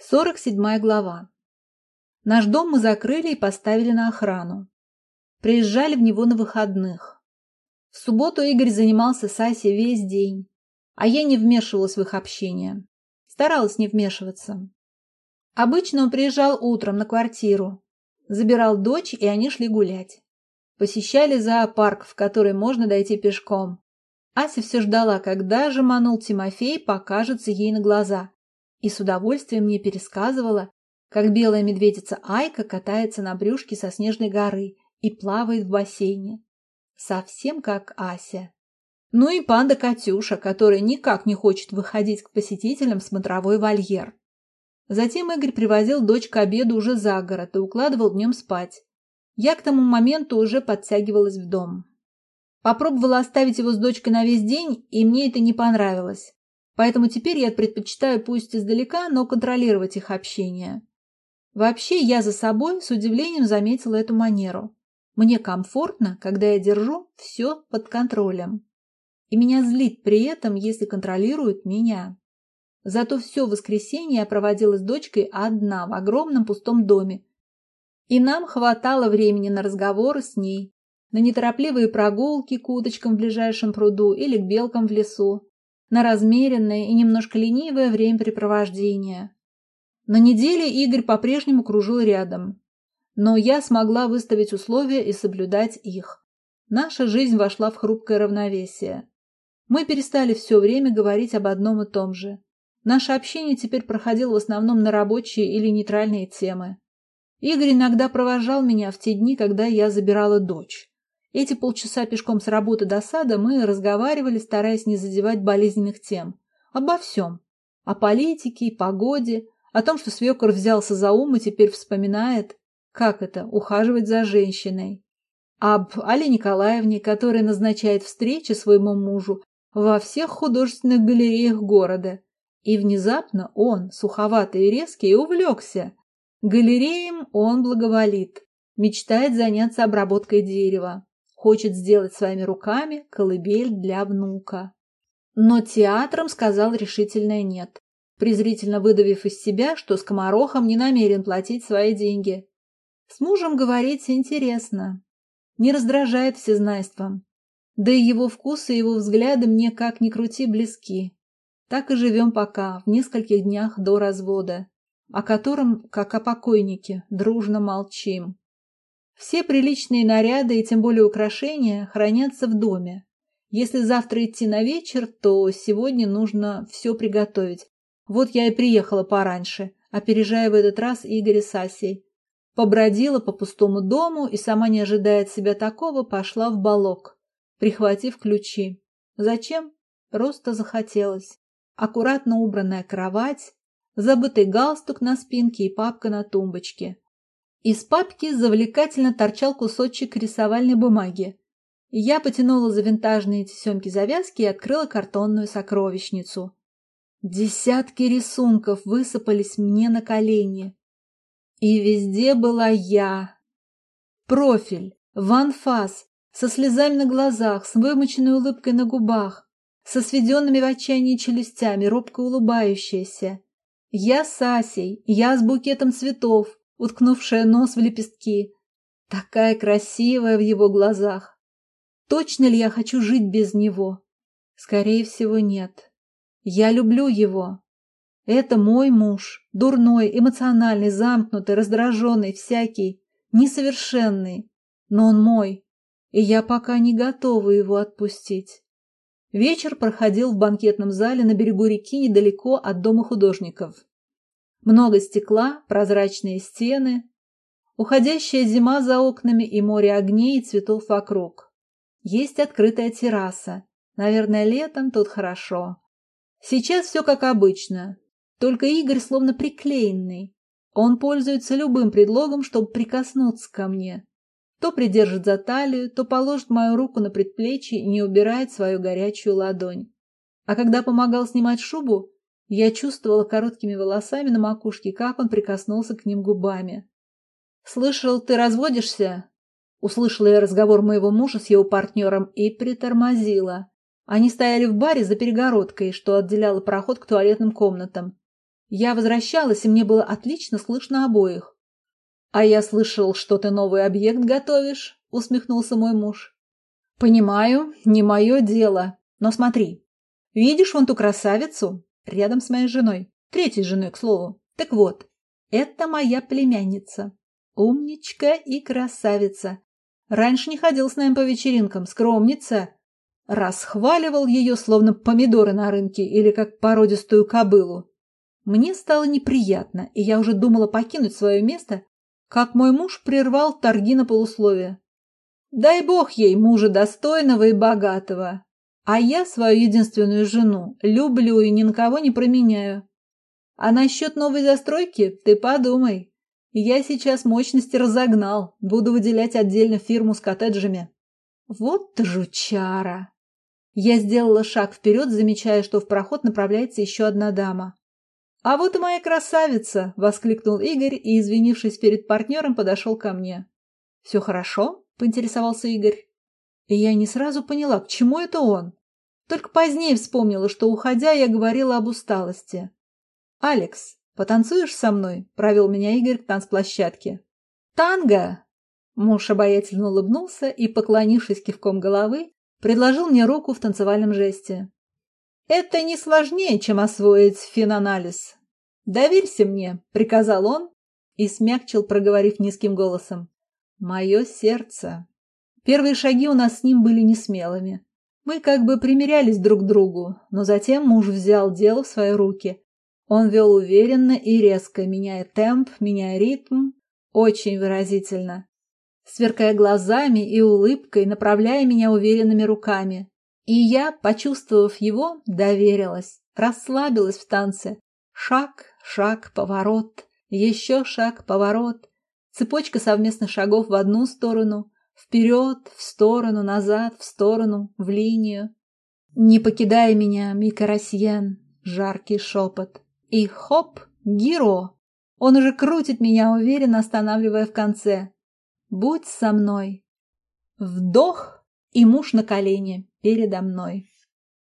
47 глава. Наш дом мы закрыли и поставили на охрану. Приезжали в него на выходных. В субботу Игорь занимался с Асей весь день, а я не вмешивалась в их общение. Старалась не вмешиваться. Обычно он приезжал утром на квартиру, забирал дочь, и они шли гулять. Посещали зоопарк, в который можно дойти пешком. Ася все ждала, когда же манул Тимофей покажется ей на глаза и с удовольствием мне пересказывала, как белая медведица Айка катается на брюшке со снежной горы и плавает в бассейне. Совсем как Ася. Ну и панда Катюша, которая никак не хочет выходить к посетителям смотровой вольер. Затем Игорь привозил дочь к обеду уже за город и укладывал днем спать. Я к тому моменту уже подтягивалась в дом. Попробовала оставить его с дочкой на весь день, и мне это не понравилось. Поэтому теперь я предпочитаю пусть издалека, но контролировать их общение. Вообще, я за собой с удивлением заметила эту манеру. Мне комфортно, когда я держу все под контролем. И меня злит при этом, если контролируют меня. Зато все воскресенье я проводила с дочкой одна в огромном пустом доме. И нам хватало времени на разговоры с ней, на неторопливые прогулки к удочкам в ближайшем пруду или к белкам в лесу, на размеренное и немножко ленивое времяпрепровождение. На неделе Игорь по-прежнему кружил рядом, но я смогла выставить условия и соблюдать их. Наша жизнь вошла в хрупкое равновесие. Мы перестали все время говорить об одном и том же. Наше общение теперь проходило в основном на рабочие или нейтральные темы. Игорь иногда провожал меня в те дни, когда я забирала дочь. Эти полчаса пешком с работы до сада мы разговаривали, стараясь не задевать болезненных тем. Обо всем. О политике погоде, о том, что свекор взялся за ум и теперь вспоминает, как это – ухаживать за женщиной. Об Але Николаевне, которая назначает встречи своему мужу во всех художественных галереях города. И внезапно он, суховатый и резкий, увлекся. Галереям он благоволит, мечтает заняться обработкой дерева. Хочет сделать своими руками колыбель для внука. Но театром сказал решительное «нет», презрительно выдавив из себя, что скоморохом не намерен платить свои деньги. С мужем говорить интересно, не раздражает всезнайством. Да и его вкусы и его взгляды мне как ни крути близки. Так и живем пока, в нескольких днях до развода, о котором, как о покойнике, дружно молчим. Все приличные наряды и тем более украшения хранятся в доме. Если завтра идти на вечер, то сегодня нужно все приготовить. Вот я и приехала пораньше, опережая в этот раз Игоря с Асей. Побродила по пустому дому и, сама не ожидая от себя такого, пошла в балок, прихватив ключи. Зачем? Просто захотелось. Аккуратно убранная кровать, забытый галстук на спинке и папка на тумбочке. Из папки завлекательно торчал кусочек рисовальной бумаги. Я потянула за винтажные тесемки завязки и открыла картонную сокровищницу. Десятки рисунков высыпались мне на колени. И везде была я. Профиль, ванфас, со слезами на глазах, с вымоченной улыбкой на губах, со сведенными в отчаянии челюстями, робко улыбающаяся. Я с Асей, я с букетом цветов, уткнувшая нос в лепестки. Такая красивая в его глазах. Точно ли я хочу жить без него? Скорее всего, нет. Я люблю его. Это мой муж, дурной, эмоциональный, замкнутый, раздраженный, всякий, несовершенный. Но он мой, и я пока не готова его отпустить. Вечер проходил в банкетном зале на берегу реки недалеко от дома художников. Много стекла, прозрачные стены, уходящая зима за окнами и море огней и цветов вокруг. Есть открытая терраса. Наверное, летом тут хорошо. Сейчас все как обычно, только Игорь словно приклеенный. Он пользуется любым предлогом, чтобы прикоснуться ко мне. То придержит за талию, то положит мою руку на предплечье и не убирает свою горячую ладонь. А когда помогал снимать шубу, я чувствовала короткими волосами на макушке, как он прикоснулся к ним губами. «Слышал, ты разводишься?» Услышала я разговор моего мужа с его партнером и притормозила. Они стояли в баре за перегородкой, что отделяло проход к туалетным комнатам. Я возвращалась, и мне было отлично слышно обоих. «А я слышал, что ты новый объект готовишь», — усмехнулся мой муж. «Понимаю, не мое дело. Но смотри, видишь вон ту красавицу рядом с моей женой? Третьей женой, к слову. Так вот, это моя племянница. Умничка и красавица. Раньше не ходил с нами по вечеринкам, скромница. Расхваливал ее, словно помидоры на рынке или как породистую кобылу. Мне стало неприятно, и я уже думала покинуть свое место, как мой муж прервал торги на полусловие. Дай бог ей мужа достойного и богатого. А я свою единственную жену люблю и ни на кого не променяю. А насчет новой застройки ты подумай. Я сейчас мощности разогнал, буду выделять отдельно фирму с коттеджами. Вот жучара. Я сделала шаг вперед, замечая, что в проход направляется еще одна дама. «А вот и моя красавица!» – воскликнул Игорь и, извинившись перед партнером, подошел ко мне. «Все хорошо?» – поинтересовался Игорь. И я не сразу поняла, к чему это он. Только позднее вспомнила, что, уходя, я говорила об усталости. «Алекс, потанцуешь со мной?» – провел меня Игорь к танцплощадке. «Танго!» Муж обаятельно улыбнулся и, поклонившись кивком головы, предложил мне руку в танцевальном жесте. «Это не сложнее, чем освоить финанализ. Доверься мне», – приказал он и смягчил, проговорив низким голосом. «Мое сердце». Первые шаги у нас с ним были несмелыми. Мы как бы примирялись друг к другу, но затем муж взял дело в свои руки он вел уверенно и резко, меняя темп, меняя ритм, очень выразительно, сверкая глазами и улыбкой, направляя меня уверенными руками. И я, почувствовав его, доверилась, расслабилась в танце. Шаг, шаг, поворот, еще шаг, поворот. Цепочка совместных шагов в одну сторону, вперед, в сторону, назад, в сторону, в линию. Не покидая меня, Микарасьян, жаркий шепот. И хоп, Гиро! Он уже крутит меня, уверенно останавливая в конце. Будь со мной. Вдох, и муж на колени передо мной.